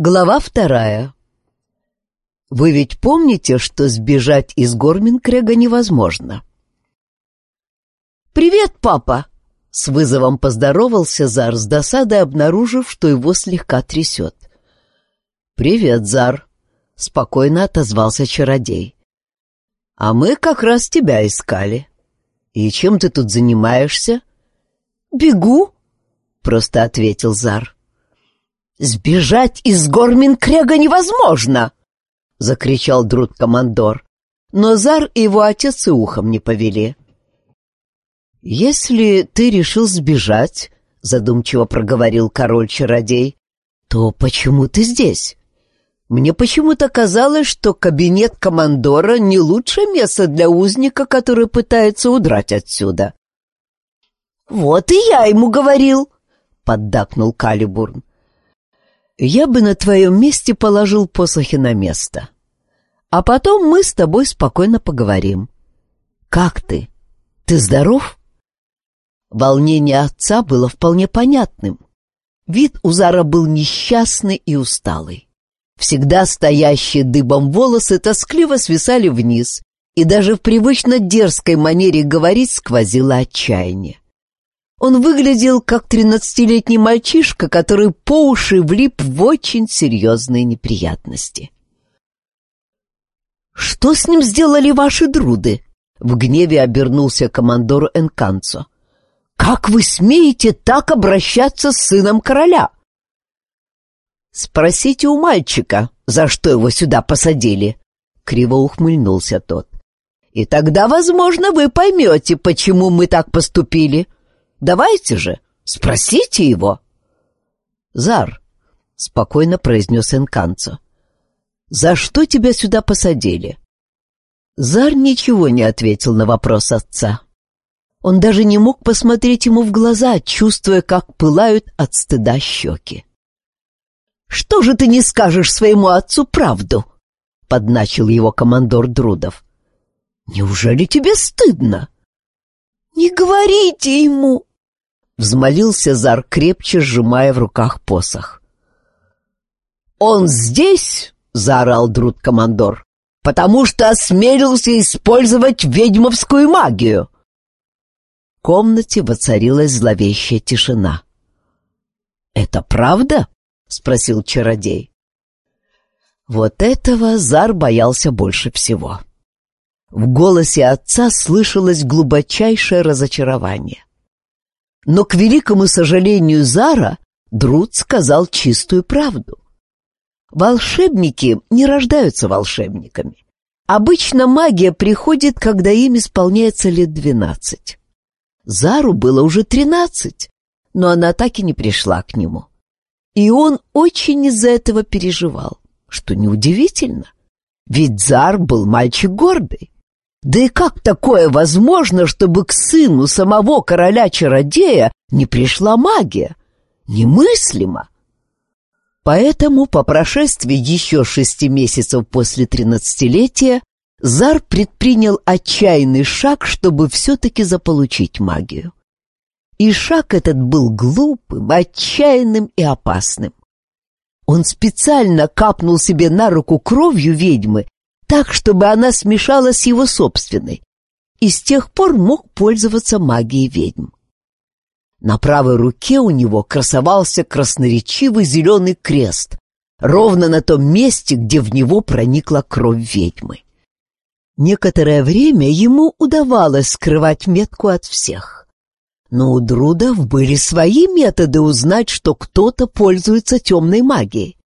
Глава вторая. Вы ведь помните, что сбежать из Горминкрега невозможно? «Привет, папа!» — с вызовом поздоровался Зар, с досадой обнаружив, что его слегка трясет. «Привет, Зар!» — спокойно отозвался чародей. «А мы как раз тебя искали. И чем ты тут занимаешься?» «Бегу!» — просто ответил Зар. «Сбежать из Горминкрега невозможно!» — закричал Друд-командор. Но Зар и его отец и ухом не повели. «Если ты решил сбежать, — задумчиво проговорил король-чародей, — то почему ты здесь? Мне почему-то казалось, что кабинет командора — не лучшее место для узника, который пытается удрать отсюда». «Вот и я ему говорил!» — поддакнул Калибурн. Я бы на твоем месте положил посохи на место. А потом мы с тобой спокойно поговорим. Как ты? Ты здоров? Волнение отца было вполне понятным. Вид у Зара был несчастный и усталый. Всегда стоящие дыбом волосы тоскливо свисали вниз, и даже в привычно дерзкой манере говорить сквозило отчаяние. Он выглядел как тринадцатилетний мальчишка, который по уши влип в очень серьезные неприятности. «Что с ним сделали ваши друды?» — в гневе обернулся командор Энканцо. «Как вы смеете так обращаться с сыном короля?» «Спросите у мальчика, за что его сюда посадили», — криво ухмыльнулся тот. «И тогда, возможно, вы поймете, почему мы так поступили». Давайте же, спросите его. Зар, спокойно произнес Энканцо. За что тебя сюда посадили? Зар ничего не ответил на вопрос отца. Он даже не мог посмотреть ему в глаза, чувствуя, как пылают от стыда щеки. «Что же ты не скажешь своему отцу правду?» — подначил его командор Друдов. «Неужели тебе стыдно?» «Не говорите ему!» Взмолился Зар, крепче сжимая в руках посох. «Он здесь!» — заорал Друд-командор. «Потому что осмелился использовать ведьмовскую магию!» В комнате воцарилась зловещая тишина. «Это правда?» — спросил чародей. Вот этого Зар боялся больше всего. В голосе отца слышалось глубочайшее разочарование. Но, к великому сожалению Зара, Друд сказал чистую правду. Волшебники не рождаются волшебниками. Обычно магия приходит, когда им исполняется лет двенадцать. Зару было уже тринадцать, но она так и не пришла к нему. И он очень из-за этого переживал, что неудивительно, ведь Зар был мальчик гордый. Да и как такое возможно, чтобы к сыну самого короля-чародея не пришла магия? Немыслимо! Поэтому по прошествии еще шести месяцев после тринадцатилетия Зар предпринял отчаянный шаг, чтобы все-таки заполучить магию. И шаг этот был глупым, отчаянным и опасным. Он специально капнул себе на руку кровью ведьмы так, чтобы она смешалась с его собственной, и с тех пор мог пользоваться магией ведьм. На правой руке у него красовался красноречивый зеленый крест, ровно на том месте, где в него проникла кровь ведьмы. Некоторое время ему удавалось скрывать метку от всех. Но у Друдов были свои методы узнать, что кто-то пользуется темной магией.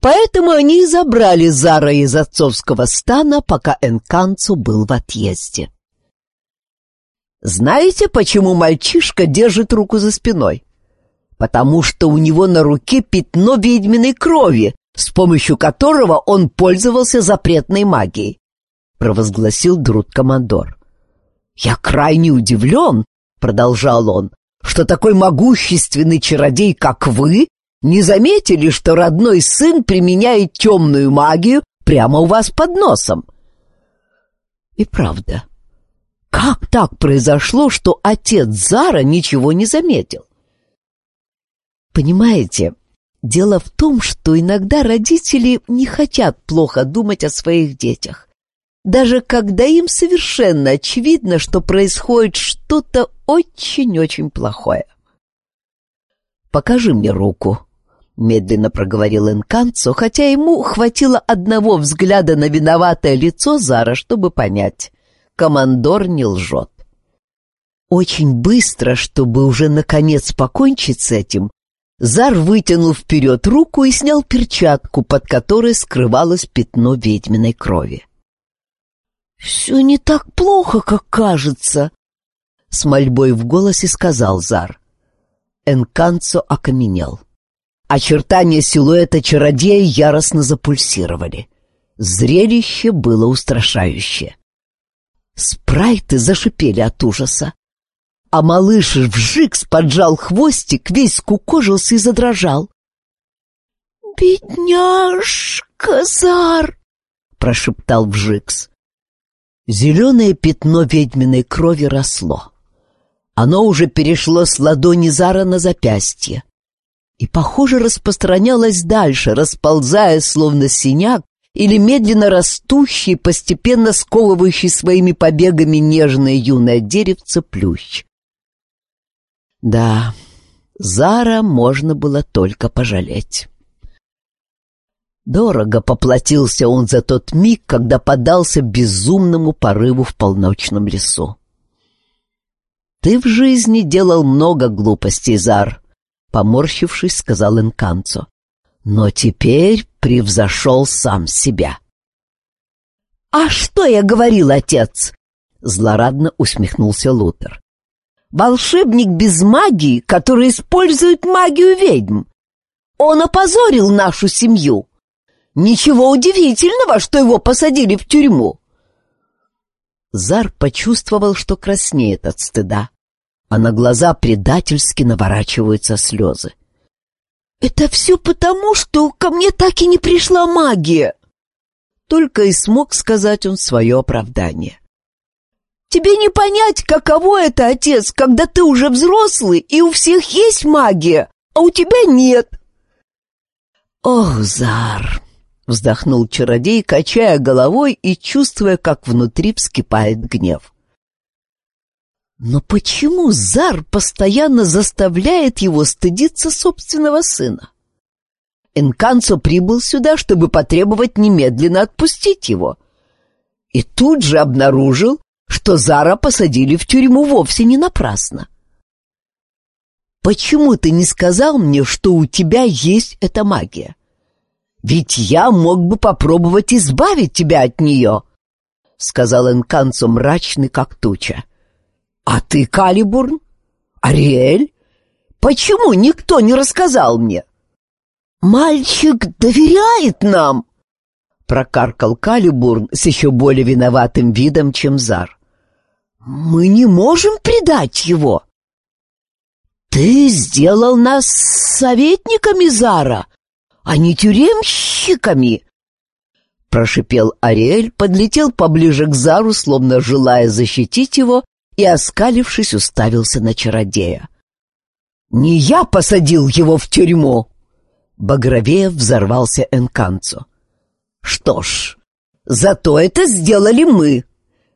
Поэтому они и забрали Зара из отцовского стана, пока Энканцу был в отъезде. Знаете, почему мальчишка держит руку за спиной? Потому что у него на руке пятно ведьминой крови, с помощью которого он пользовался запретной магией, провозгласил Друд-командор. Я крайне удивлен, продолжал он, что такой могущественный чародей, как вы, не заметили, что родной сын применяет темную магию прямо у вас под носом? И правда, как так произошло, что отец Зара ничего не заметил? Понимаете, Дело в том, что иногда родители не хотят плохо думать о своих детях, даже когда им совершенно очевидно, что происходит что-то очень-очень плохое. «Покажи мне руку», — медленно проговорил Энканцо, хотя ему хватило одного взгляда на виноватое лицо Зара, чтобы понять. Командор не лжет. Очень быстро, чтобы уже наконец покончить с этим, Зар вытянул вперед руку и снял перчатку, под которой скрывалось пятно ведьминой крови. «Все не так плохо, как кажется», — с мольбой в голосе сказал Зар. Энканцо окаменел. Очертания силуэта чародея яростно запульсировали. Зрелище было устрашающее. Спрайты зашипели от ужаса а малыш вжикс поджал хвостик, весь скукожился и задрожал. «Бедняжка Зар!» — прошептал Вжикс. Зеленое пятно ведьминой крови росло. Оно уже перешло с ладони Зара на запястье и, похоже, распространялось дальше, расползая, словно синяк, или медленно растущий, постепенно сковывающий своими побегами нежное юное деревце плющ. Да, Зара можно было только пожалеть. Дорого поплатился он за тот миг, когда подался безумному порыву в полночном лесу. «Ты в жизни делал много глупостей, Зар», — поморщившись, сказал Инканцо. «Но теперь превзошел сам себя». «А что я говорил, отец?» — злорадно усмехнулся Лутер волшебник без магии, который использует магию ведьм. Он опозорил нашу семью. Ничего удивительного, что его посадили в тюрьму. Зар почувствовал, что краснеет от стыда, а на глаза предательски наворачиваются слезы. «Это все потому, что ко мне так и не пришла магия!» Только и смог сказать он свое оправдание. Тебе не понять, каково это, отец, когда ты уже взрослый, и у всех есть магия, а у тебя нет. Ох, Зар, вздохнул чародей, качая головой и чувствуя, как внутри вскипает гнев. Но почему Зар постоянно заставляет его стыдиться собственного сына? Энканцо прибыл сюда, чтобы потребовать немедленно отпустить его. И тут же обнаружил, что Зара посадили в тюрьму вовсе не напрасно. Почему ты не сказал мне, что у тебя есть эта магия? Ведь я мог бы попробовать избавить тебя от нее, — сказал Энканцо мрачный, как туча. А ты, Калибурн? Ариэль? Почему никто не рассказал мне? Мальчик доверяет нам, — прокаркал Калибурн с еще более виноватым видом, чем Зар. Мы не можем предать его. Ты сделал нас советниками Зара, а не тюремщиками. Прошипел Ариэль, подлетел поближе к Зару, словно желая защитить его, и, оскалившись, уставился на чародея. «Не я посадил его в тюрьму!» Багровеев взорвался Энканцо. «Что ж, зато это сделали мы!»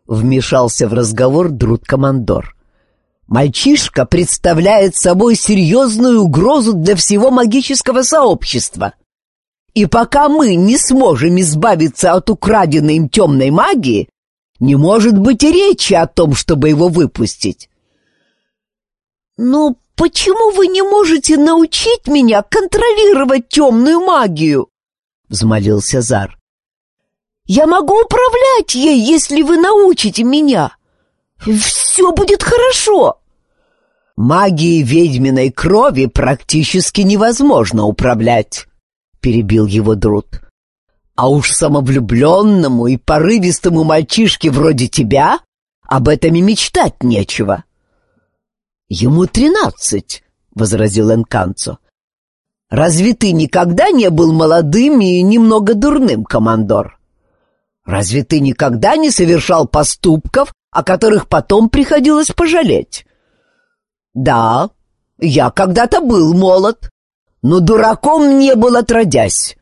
Вмешался в разговор Друд-командор. Мальчишка представляет собой серьезную угрозу для всего магического сообщества. И пока мы не сможем избавиться от украденной им темной магии, не может быть и речи о том, чтобы его выпустить. «Но почему вы не можете научить меня контролировать темную магию?» — взмолился Зар. Я могу управлять ей, если вы научите меня. Все будет хорошо. Магией ведьминой крови практически невозможно управлять, перебил его Друд. А уж самовлюбленному и порывистому мальчишке вроде тебя об этом и мечтать нечего. Ему тринадцать, возразил Энканцо. Разве ты никогда не был молодым и немного дурным, командор? Разве ты никогда не совершал поступков, о которых потом приходилось пожалеть? Да, я когда-то был молод, «Ну, дураком не был отродясь!» —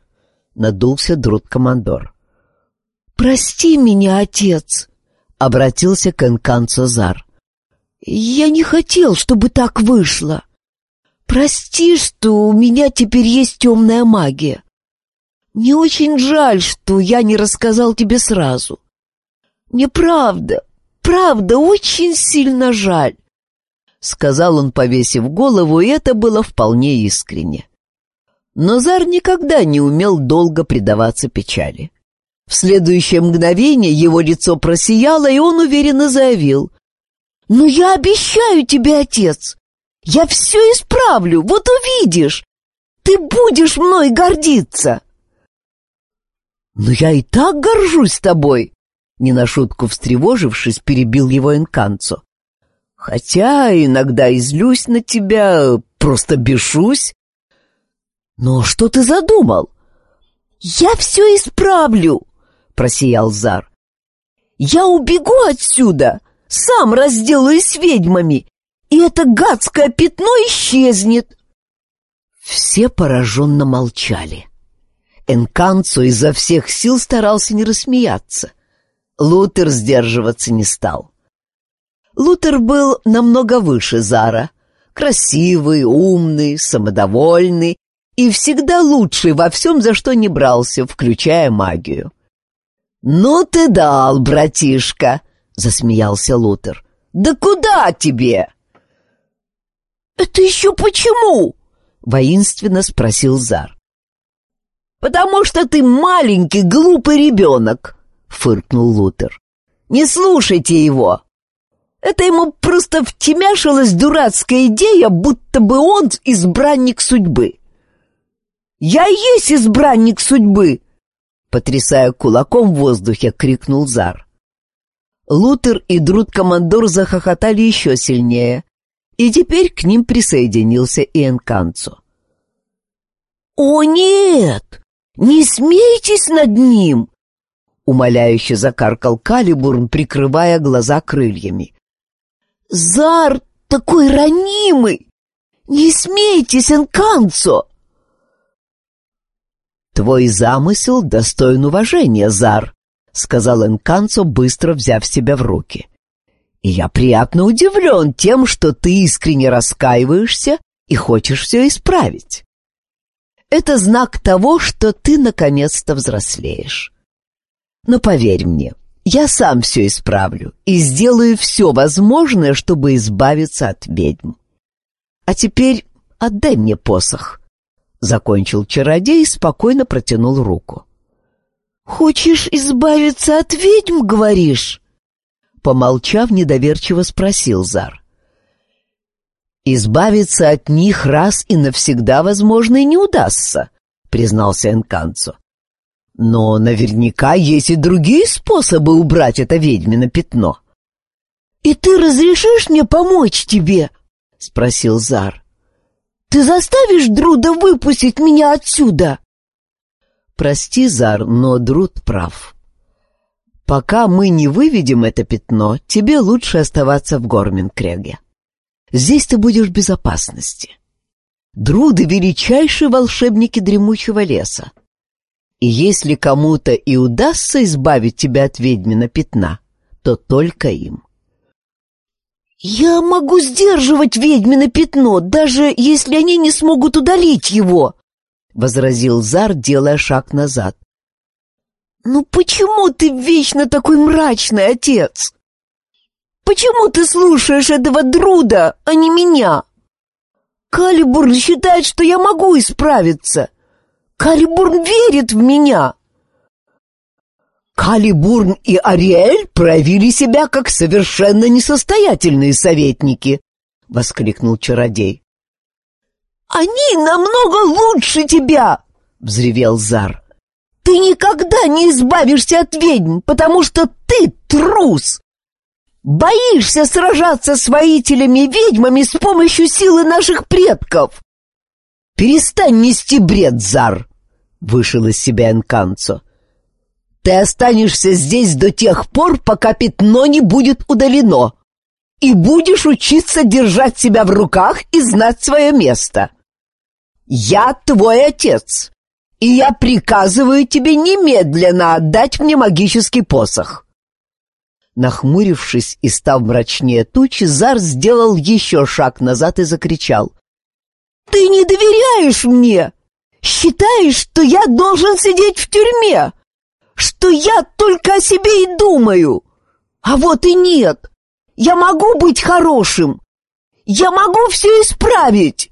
надулся Друт-командор. «Прости меня, отец!» — обратился к Энканцо Зар. «Я не хотел, чтобы так вышло. Прости, что у меня теперь есть темная магия. Мне очень жаль, что я не рассказал тебе сразу. Мне правда, правда, очень сильно жаль», — сказал он, повесив голову, и это было вполне искренне. Но Зар никогда не умел долго предаваться печали. В следующее мгновение его лицо просияло, и он уверенно заявил. «Ну, я обещаю тебе, отец, я все исправлю, вот увидишь. Ты будешь мной гордиться!» «Но я и так горжусь тобой!» Не на шутку встревожившись, перебил его Энканцо. «Хотя иногда излюсь на тебя, просто бешусь. Но что ты задумал?» «Я все исправлю!» — просиял Зар. «Я убегу отсюда, сам разделаюсь с ведьмами, и это гадское пятно исчезнет!» Все пораженно молчали. Энканцо изо всех сил старался не рассмеяться. Лутер сдерживаться не стал. Лутер был намного выше Зара. Красивый, умный, самодовольный и всегда лучший во всем, за что не брался, включая магию. «Ну ты дал, братишка!» — засмеялся Лутер. «Да куда тебе?» «Это еще почему?» — воинственно спросил Зар. «Потому что ты маленький, глупый ребенок», — фыркнул Лутер. «Не слушайте его. Это ему просто втемяшилась дурацкая идея, будто бы он избранник судьбы». «Я и есть избранник судьбы!» Потрясая кулаком в воздухе, крикнул Зар. Лутер и Друд-командор захохотали еще сильнее, и теперь к ним присоединился и Энканцо. «О, нет! Не смейтесь над ним!» Умоляюще закаркал Калибурн, прикрывая глаза крыльями. «Зар такой ранимый! Не смейтесь, Энканцо!» «Твой замысел достоин уважения, Зар», — сказал Энканцо, быстро взяв себя в руки. «И я приятно удивлен тем, что ты искренне раскаиваешься и хочешь все исправить. Это знак того, что ты наконец-то взрослеешь. Но поверь мне, я сам все исправлю и сделаю все возможное, чтобы избавиться от ведьм. А теперь отдай мне посох». Закончил чародей и спокойно протянул руку. «Хочешь избавиться от ведьм, говоришь?» Помолчав, недоверчиво спросил Зар. «Избавиться от них раз и навсегда, возможно, и не удастся», — признался Энканцо. «Но наверняка есть и другие способы убрать это ведьмино пятно». «И ты разрешишь мне помочь тебе?» — спросил Зар. Ты заставишь Друда выпустить меня отсюда?» «Прости, Зар, но Друд прав. Пока мы не выведем это пятно, тебе лучше оставаться в Горминкреге. Здесь ты будешь в безопасности. Друды — величайшие волшебники дремучего леса. И если кому-то и удастся избавить тебя от ведьмина пятна, то только им. «Я могу сдерживать ведьмино пятно, даже если они не смогут удалить его», — возразил Зар, делая шаг назад. «Ну почему ты вечно такой мрачный, отец? Почему ты слушаешь этого Друда, а не меня? Калибурн считает, что я могу исправиться. Калибурн верит в меня». Калибурн и Ариэль проявили себя как совершенно несостоятельные советники, — воскликнул чародей. «Они намного лучше тебя!» — взревел Зар. «Ты никогда не избавишься от ведьм, потому что ты трус! Боишься сражаться с воителями-ведьмами с помощью силы наших предков!» «Перестань нести бред, Зар!» — вышел из себя Энканцо. Ты останешься здесь до тех пор, пока пятно не будет удалено, и будешь учиться держать себя в руках и знать свое место. «Я твой отец, и я приказываю тебе немедленно отдать мне магический посох!» Нахмурившись и став мрачнее тучи, Зар сделал еще шаг назад и закричал. «Ты не доверяешь мне! Считаешь, что я должен сидеть в тюрьме? Что я только о себе и думаю? А вот и нет! Я могу быть хорошим! Я могу все исправить!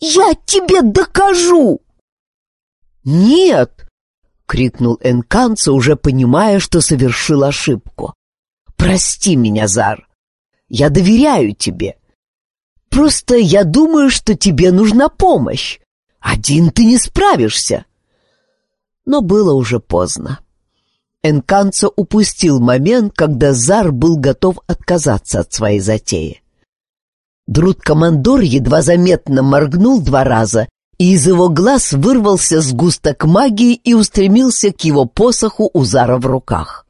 Я тебе докажу!» «Нет!» — крикнул Энканца, уже понимая, что совершил ошибку. Прости меня, Зар. Я доверяю тебе. Просто я думаю, что тебе нужна помощь. Один ты не справишься. Но было уже поздно. Энканцо упустил момент, когда Зар был готов отказаться от своей затеи. Друд-командор едва заметно моргнул два раза, и из его глаз вырвался сгусток магии и устремился к его посоху у Зара в руках.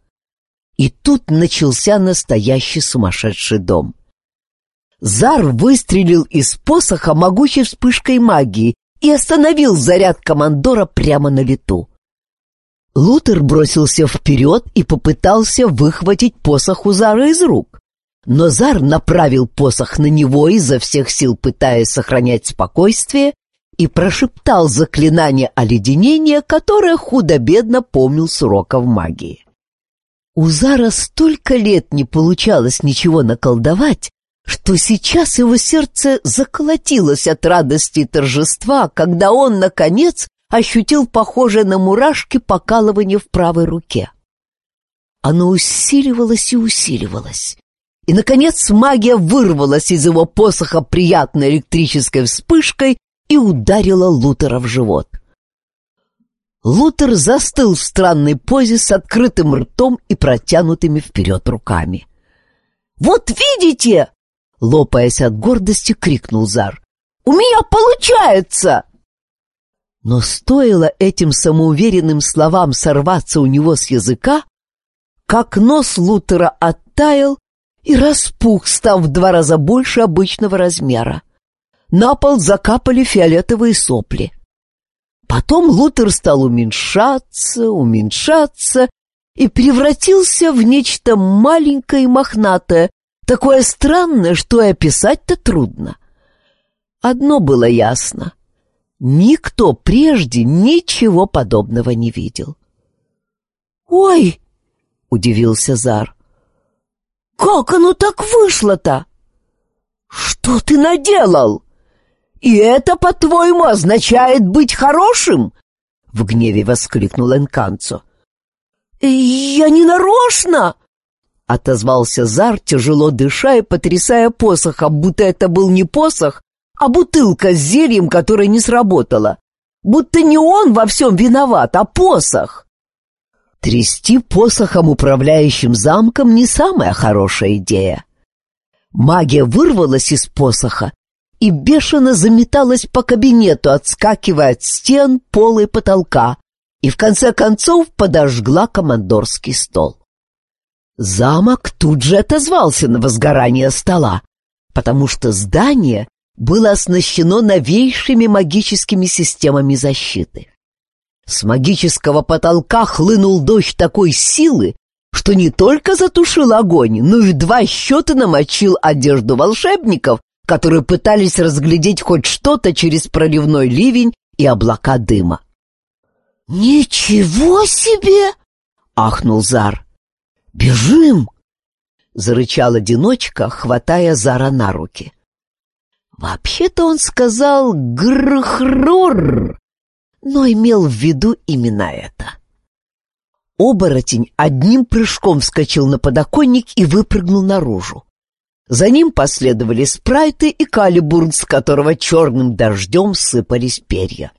И тут начался настоящий сумасшедший дом. Зар выстрелил из посоха могучей вспышкой магии и остановил заряд командора прямо на лету. Лутер бросился вперед и попытался выхватить посох у Зара из рук. Но Зар направил посох на него изо всех сил, пытаясь сохранять спокойствие, и прошептал заклинание оледенения, которое худо-бедно помнил с уроков магии. У Зара столько лет не получалось ничего наколдовать, что сейчас его сердце заколотилось от радости и торжества, когда он, наконец, ощутил похожее на мурашки покалывание в правой руке. Оно усиливалось и усиливалось. И, наконец, магия вырвалась из его посоха приятной электрической вспышкой и ударила Лутера в живот. Лутер застыл в странной позе с открытым ртом и протянутыми вперед руками. «Вот видите!» — лопаясь от гордости, крикнул Зар. «У меня получается!» Но стоило этим самоуверенным словам сорваться у него с языка, как нос Лутера оттаял и распух, став в два раза больше обычного размера. На пол закапали фиолетовые сопли. Потом Лутер стал уменьшаться, уменьшаться и превратился в нечто маленькое и мохнатое, такое странное, что и описать-то трудно. Одно было ясно. Никто прежде ничего подобного не видел. «Ой!» — удивился Зар. «Как оно так вышло-то? Что ты наделал?» «И это, по-твоему, означает быть хорошим?» — в гневе воскликнул Энканцо. «Я не нарочно!» — отозвался Зар, тяжело дыша и потрясая посохом, будто это был не посох, а бутылка с зельем, которая не сработала. Будто не он во всем виноват, а посох. Трясти посохом, управляющим замком, не самая хорошая идея. Магия вырвалась из посоха и бешено заметалась по кабинету, отскакивая от стен, пола и потолка, и в конце концов подожгла командорский стол. Замок тут же отозвался на возгорание стола, потому что здание было оснащено новейшими магическими системами защиты. С магического потолка хлынул дождь такой силы, что не только затушил огонь, но и два счета намочил одежду волшебников, которые пытались разглядеть хоть что-то через проливной ливень и облака дыма. «Ничего себе!» — ахнул Зар. «Бежим!» — зарычал одиночка, хватая Зара на руки. Вообще-то он сказал «грхрур», но имел в виду именно это. Оборотень одним прыжком вскочил на подоконник и выпрыгнул наружу. За ним последовали спрайты и калибурн, с которого черным дождем сыпались перья.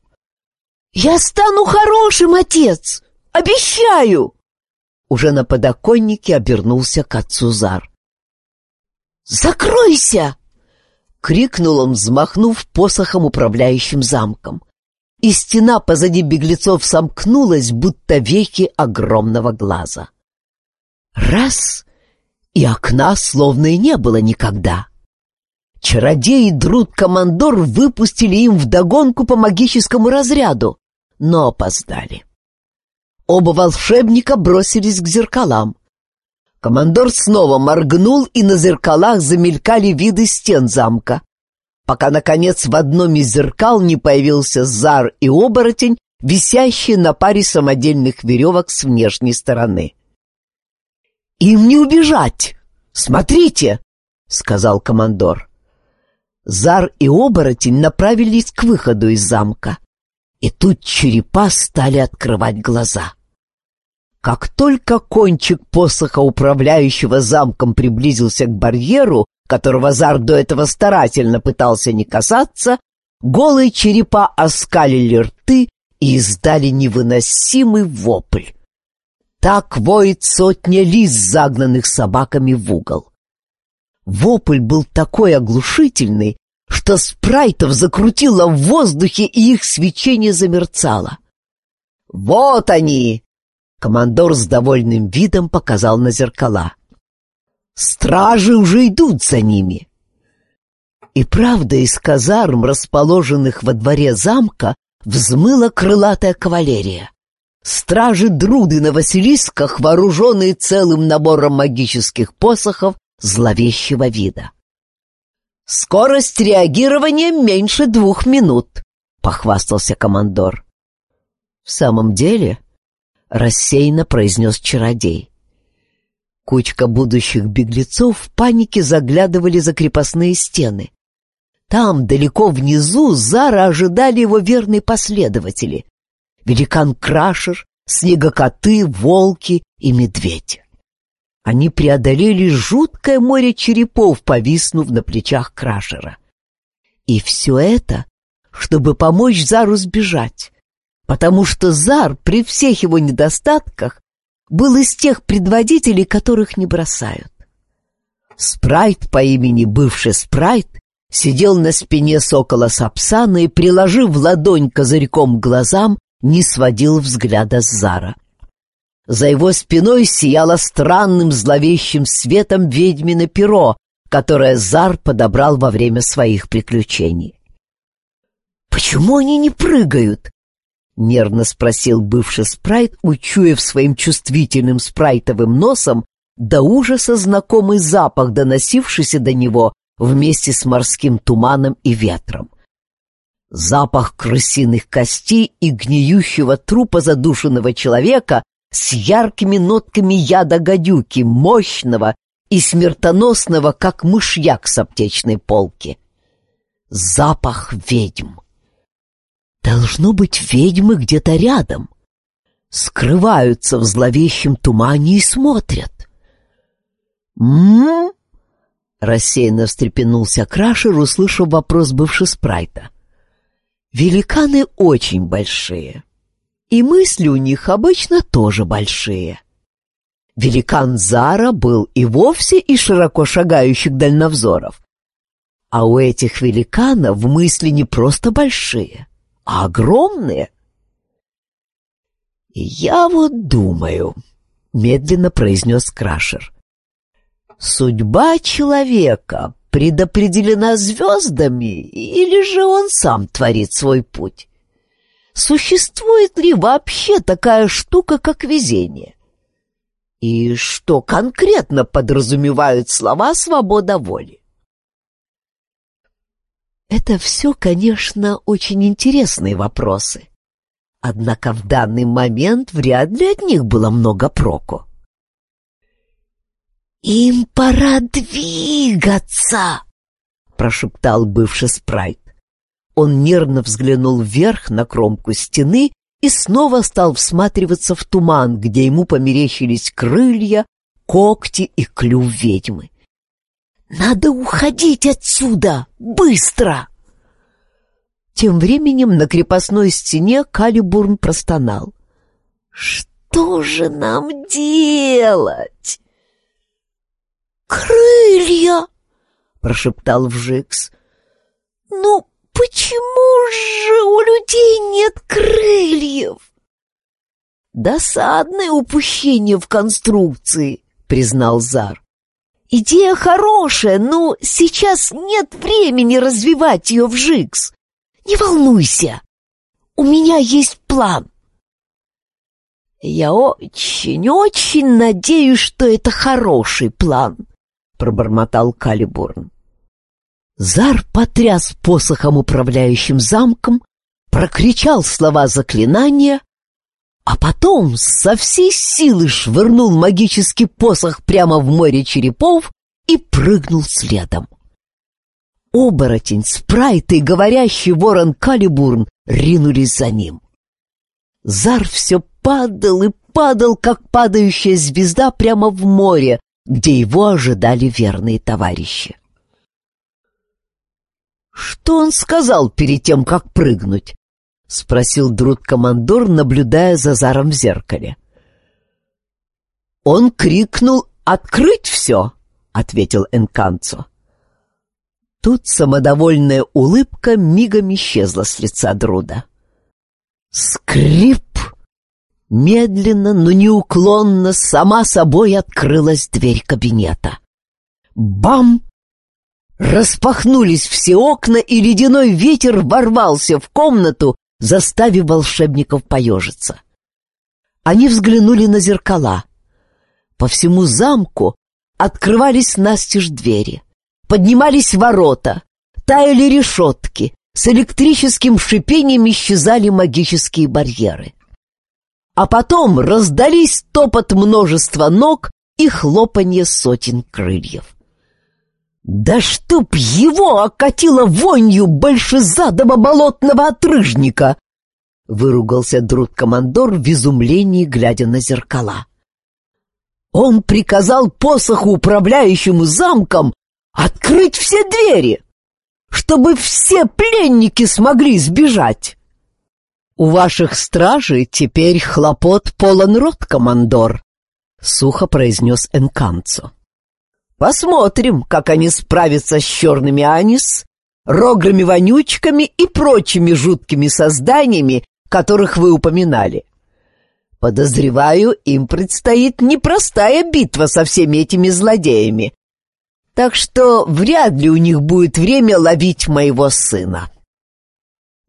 «Я стану хорошим, отец! Обещаю!» Уже на подоконнике обернулся к отцу Зар. «Закройся!» — крикнул он, взмахнув посохом, управляющим замком. И стена позади беглецов сомкнулась, будто веки огромного глаза. Раз — и окна словно и не было никогда. Чародей и Друд-командор выпустили им вдогонку по магическому разряду, но опоздали. Оба волшебника бросились к зеркалам. Командор снова моргнул, и на зеркалах замелькали виды стен замка, пока, наконец, в одном из зеркал не появился зар и оборотень, висящие на паре самодельных веревок с внешней стороны. «Им не убежать! Смотрите!» — сказал командор. Зар и оборотень направились к выходу из замка, и тут черепа стали открывать глаза. Как только кончик посоха управляющего замком приблизился к барьеру, которого Зар до этого старательно пытался не касаться, голые черепа оскалили рты и издали невыносимый вопль. Так воет сотня лис, загнанных собаками в угол. Вопль был такой оглушительный, что спрайтов закрутило в воздухе, и их свечение замерцало. «Вот они!» Командор с довольным видом показал на зеркала. «Стражи уже идут за ними!» И правда, из казарм, расположенных во дворе замка, взмыла крылатая кавалерия. Стражи Друды на Василисках, вооруженные целым набором магических посохов зловещего вида. «Скорость реагирования меньше двух минут», — похвастался командор. «В самом деле, рассеянно произнес чародей. Кучка будущих беглецов в панике заглядывали за крепостные стены. Там, далеко внизу, Зара ожидали его верные последователи. Великан Крашер, снегокоты, волки и медведь. Они преодолели жуткое море черепов, повиснув на плечах Крашера. И все это, чтобы помочь Зару сбежать потому что Зар при всех его недостатках был из тех предводителей, которых не бросают. Спрайт по имени бывший Спрайт сидел на спине сокола Сапсана и, приложив ладонь козырьком к глазам, не сводил взгляда с Зара. За его спиной сияло странным зловещим светом ведьмино перо, которое Зар подобрал во время своих приключений. «Почему они не прыгают?» — нервно спросил бывший спрайт, учуяв своим чувствительным спрайтовым носом до ужаса знакомый запах, доносившийся до него вместе с морским туманом и ветром. Запах крысиных костей и гниющего трупа задушенного человека с яркими нотками яда гадюки, мощного и смертоносного, как мышьяк с аптечной полки. Запах ведьм. Должно быть, ведьмы где-то рядом. Скрываются в зловещем тумане и смотрят. «М-м-м?» Рассеянно встрепенулся Крашер, услышав вопрос бывшего спрайта. «Великаны очень большие, и мысли у них обычно тоже большие». Великан Зара был и вовсе из широко шагающих дальновзоров. А у этих великанов мысли не просто большие, а огромные. «Я вот думаю», — медленно произнес Крашер, «судьба человека предопределена звездами или же он сам творит свой путь? Существует ли вообще такая штука, как везение?» И что конкретно подразумевают слова «свобода воли»? Это все, конечно, очень интересные вопросы. Однако в данный момент вряд ли от них было много проку. «Им пора двигаться!» — прошептал бывший спрайт. Он нервно взглянул вверх на кромку стены и снова стал всматриваться в туман, где ему померещились крылья, когти и клюв ведьмы. «Надо уходить отсюда! Быстро!» Тем временем на крепостной стене Калибурн простонал. «Что же нам делать?» «Крылья!» — прошептал Вжикс. «Ну, почему же у людей нет крыльев?» «Досадное упущение в конструкции», — признал Зар. Идея хорошая, но сейчас нет времени развивать ее в ЖИКС. Не волнуйся, у меня есть план. Я очень-очень надеюсь, что это хороший план, пробормотал Калибурн. Зар потряс посохом, управляющим замком, прокричал слова заклинания, а потом со всей силы швырнул магический посох прямо в море черепов и прыгнул следом. Оборотень, спрайт и говорящий ворон Калибурн ринулись за ним. Зар все падал и падал, как падающая звезда прямо в море, где его ожидали верные товарищи. «Что он сказал перед тем, как прыгнуть?» — спросил Друд-командор, наблюдая за Заром в зеркале. «Он крикнул «Открыть все!» — ответил Энканцо. Тут самодовольная улыбка мигом исчезла с лица Друда. Скрип! Медленно, но неуклонно, сама собой открылась дверь кабинета. Бам! Распахнулись все окна, и ледяной ветер ворвался в комнату, заставив волшебников поежиться. Они взглянули на зеркала. По всему замку открывались настежь двери, поднимались ворота, таяли решетки, с электрическим шипением исчезали магические барьеры. А потом раздались топот множества ног и хлопанье сотен крыльев. Да чтоб его окатило вонью большезадого болотного отрыжника! Выругался друд-командор в изумлении, глядя на зеркала. Он приказал посоху, управляющему замком, открыть все двери, чтобы все пленники смогли сбежать. У ваших стражей теперь хлопот полон рот, командор, сухо произнес Энканцо. Посмотрим, как они справятся с черными анис, рограми-вонючками и прочими жуткими созданиями, которых вы упоминали. Подозреваю, им предстоит непростая битва со всеми этими злодеями. Так что вряд ли у них будет время ловить моего сына.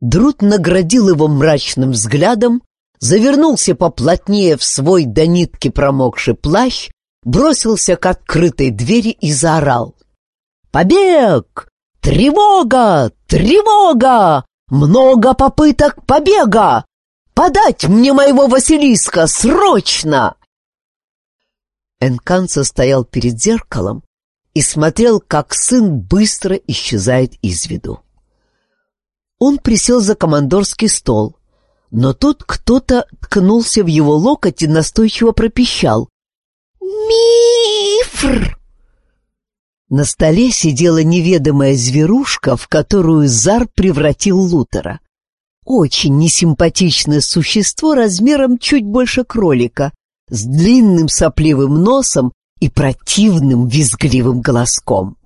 Друт наградил его мрачным взглядом, завернулся поплотнее в свой до нитки промокший плащ бросился к открытой двери и заорал. «Побег! Тревога! Тревога! Много попыток побега! Подать мне моего Василиска! Срочно!» Энканца стоял перед зеркалом и смотрел, как сын быстро исчезает из виду. Он присел за командорский стол, но тут кто-то ткнулся в его локоть и настойчиво пропищал. Мифр! На столе сидела неведомая зверушка, в которую Зар превратил Лутера. Очень несимпатичное существо размером чуть больше кролика, с длинным сопливым носом и противным визгливым голоском.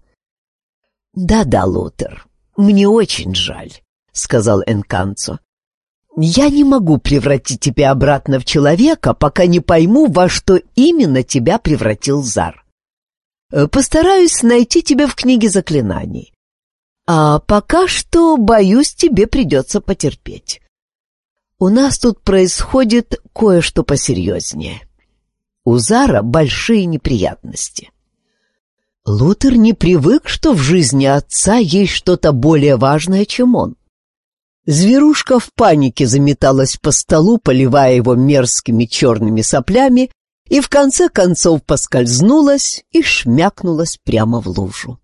«Да-да, Лутер, мне очень жаль», — сказал Энканцо. Я не могу превратить тебя обратно в человека, пока не пойму, во что именно тебя превратил Зар. Э, постараюсь найти тебя в книге заклинаний. А пока что, боюсь, тебе придется потерпеть. У нас тут происходит кое-что посерьезнее. У Зара большие неприятности. Лутер не привык, что в жизни отца есть что-то более важное, чем он. Зверушка в панике заметалась по столу, поливая его мерзкими черными соплями, и в конце концов поскользнулась и шмякнулась прямо в лужу.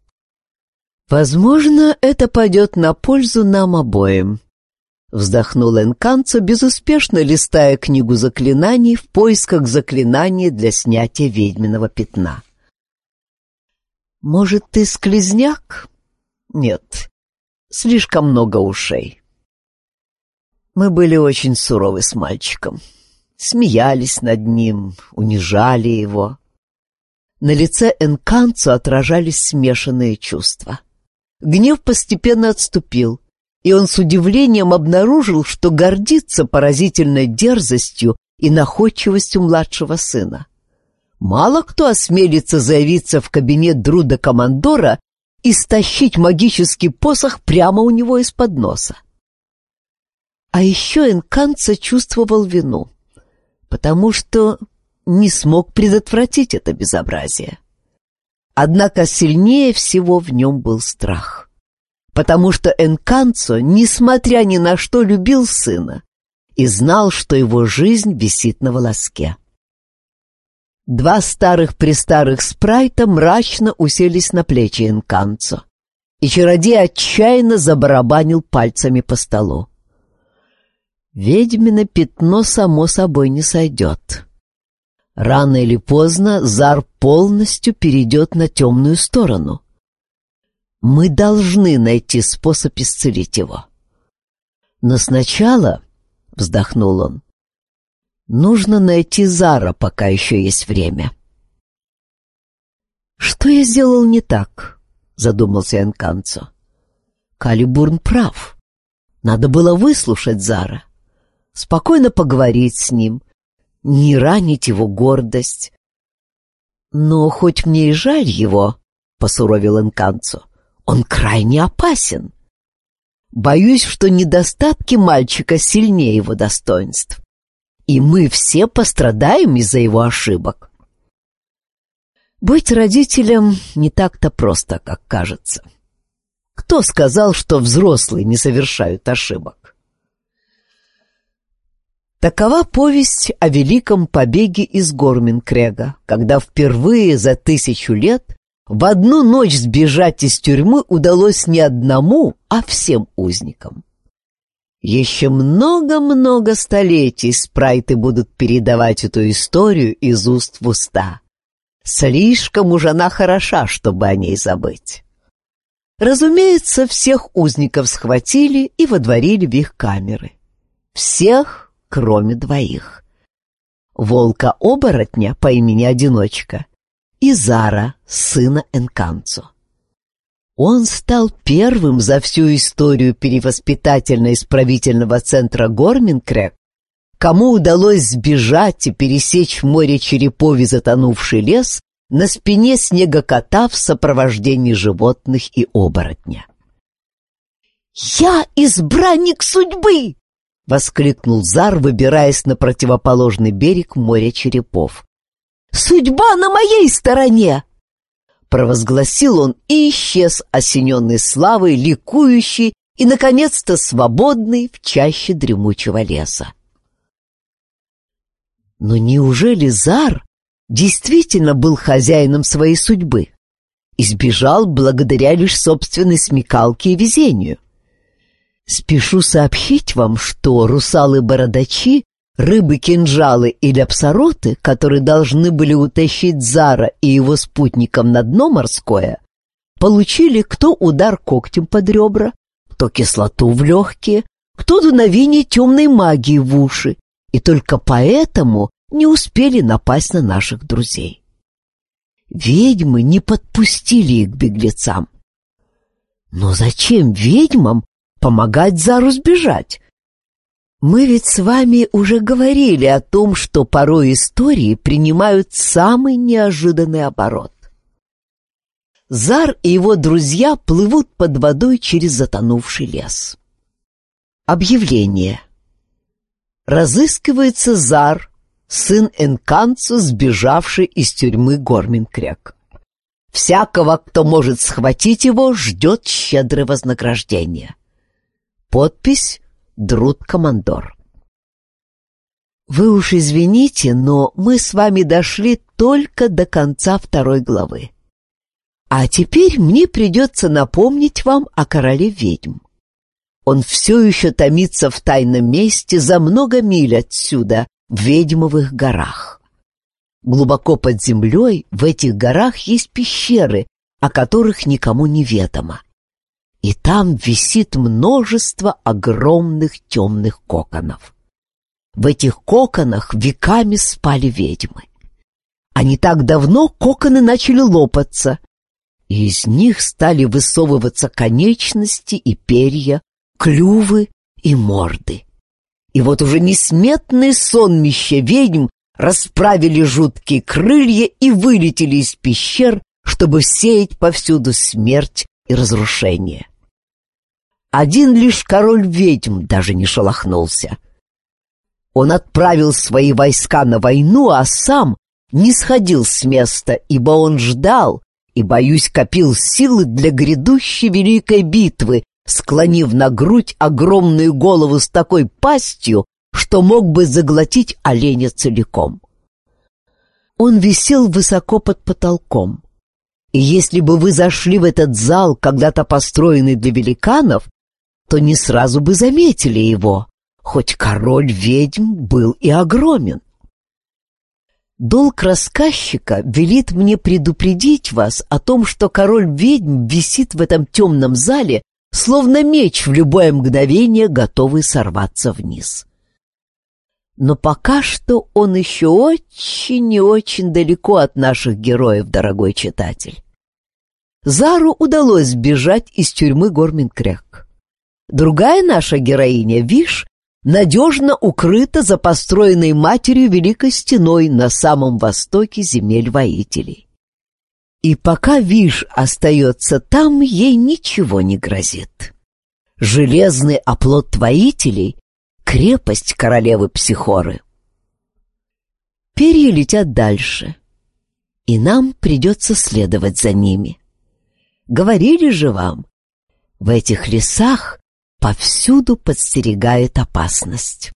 «Возможно, это пойдет на пользу нам обоим», — вздохнул Энканцо, безуспешно листая книгу заклинаний в поисках заклинаний для снятия ведьминого пятна. «Может, ты склизняк?» «Нет, слишком много ушей». Мы были очень суровы с мальчиком. Смеялись над ним, унижали его. На лице Энканцу отражались смешанные чувства. Гнев постепенно отступил, и он с удивлением обнаружил, что гордится поразительной дерзостью и находчивостью младшего сына. Мало кто осмелится заявиться в кабинет Друда Командора и стащить магический посох прямо у него из-под носа. А еще Энканца чувствовал вину, потому что не смог предотвратить это безобразие. Однако сильнее всего в нем был страх, потому что Энканцо, несмотря ни на что, любил сына и знал, что его жизнь висит на волоске. Два старых-престарых спрайта мрачно уселись на плечи Энканцо, и чародей отчаянно забарабанил пальцами по столу. Ведьмино пятно само собой не сойдет. Рано или поздно Зар полностью перейдет на темную сторону. Мы должны найти способ исцелить его. Но сначала, — вздохнул он, — нужно найти Зара, пока еще есть время. «Что я сделал не так?» — задумался Энканцо. «Калибурн прав. Надо было выслушать Зара, спокойно поговорить с ним, не ранить его гордость. Но хоть мне и жаль его, — посуровил Энканцо, — он крайне опасен. Боюсь, что недостатки мальчика сильнее его достоинств, и мы все пострадаем из-за его ошибок. Быть родителем не так-то просто, как кажется. Кто сказал, что взрослые не совершают ошибок? Такова повесть о великом побеге из Горминкрега, когда впервые за тысячу лет в одну ночь сбежать из тюрьмы удалось не одному, а всем узникам. Еще много-много столетий спрайты будут передавать эту историю из уст в уста. Слишком уж она хороша, чтобы о ней забыть. Разумеется, всех узников схватили и водворили в их камеры. Всех кроме двоих. Волка-оборотня по имени Одиночка и Зара, сына Энканцо. Он стал первым за всю историю перевоспитательно-исправительного центра Горминкрек, кому удалось сбежать и пересечь море черепов и затонувший лес на спине снегокота в сопровождении животных и оборотня. «Я избранник судьбы!» — воскликнул Зар, выбираясь на противоположный берег моря черепов. «Судьба на моей стороне!» Провозгласил он и исчез, осененный славой, ликующий и, наконец-то, свободный в чаще дремучего леса. Но неужели Зар действительно был хозяином своей судьбы и сбежал благодаря лишь собственной смекалке и везению? Спешу сообщить вам, что русалы-бородачи, рыбы-кинжалы и ляпсороты, которые должны были утащить Зара и его спутникам на дно морское, получили кто удар когтем под ребра, кто кислоту в легкие, кто дуновение темной магии в уши, и только поэтому не успели напасть на наших друзей. Ведьмы не подпустили их к беглецам. Но зачем ведьмам помогать Зару сбежать. Мы ведь с вами уже говорили о том, что порой истории принимают самый неожиданный оборот. Зар и его друзья плывут под водой через затонувший лес. Объявление. Разыскивается Зар, сын Энканцу, сбежавший из тюрьмы Горминкрек. Всякого, кто может схватить его, ждет щедрое вознаграждение. Подпись «Друд-командор». Вы уж извините, но мы с вами дошли только до конца второй главы. А теперь мне придется напомнить вам о короле ведьм. Он все еще томится в тайном месте за много миль отсюда, в Ведьмовых горах. Глубоко под землей в этих горах есть пещеры, о которых никому не ведомо и там висит множество огромных темных коконов. В этих коконах веками спали ведьмы. А не так давно коконы начали лопаться, и из них стали высовываться конечности и перья, клювы и морды. И вот уже несметные сонмища ведьм расправили жуткие крылья и вылетели из пещер, чтобы сеять повсюду смерть и разрушение. Один лишь король ведьм даже не шелохнулся. Он отправил свои войска на войну, а сам не сходил с места, ибо он ждал и, боюсь, копил силы для грядущей великой битвы, склонив на грудь огромную голову с такой пастью, что мог бы заглотить оленя целиком. Он висел высоко под потолком. И если бы вы зашли в этот зал, когда-то построенный для великанов, то не сразу бы заметили его, хоть король ведьм был и огромен. Долг рассказчика велит мне предупредить вас о том, что король ведьм висит в этом темном зале, словно меч в любое мгновение, готовый сорваться вниз. Но пока что он еще очень и очень далеко от наших героев, дорогой читатель. Зару удалось сбежать из тюрьмы Горминкряк. Другая наша героиня, Виш, надежно укрыта за построенной матерью Великой Стеной на самом востоке земель воителей. И пока Виш остается там, ей ничего не грозит. Железный оплот воителей — крепость королевы Психоры. Перья летят дальше, и нам придется следовать за ними. Говорили же вам, в этих лесах повсюду подстерегает опасность.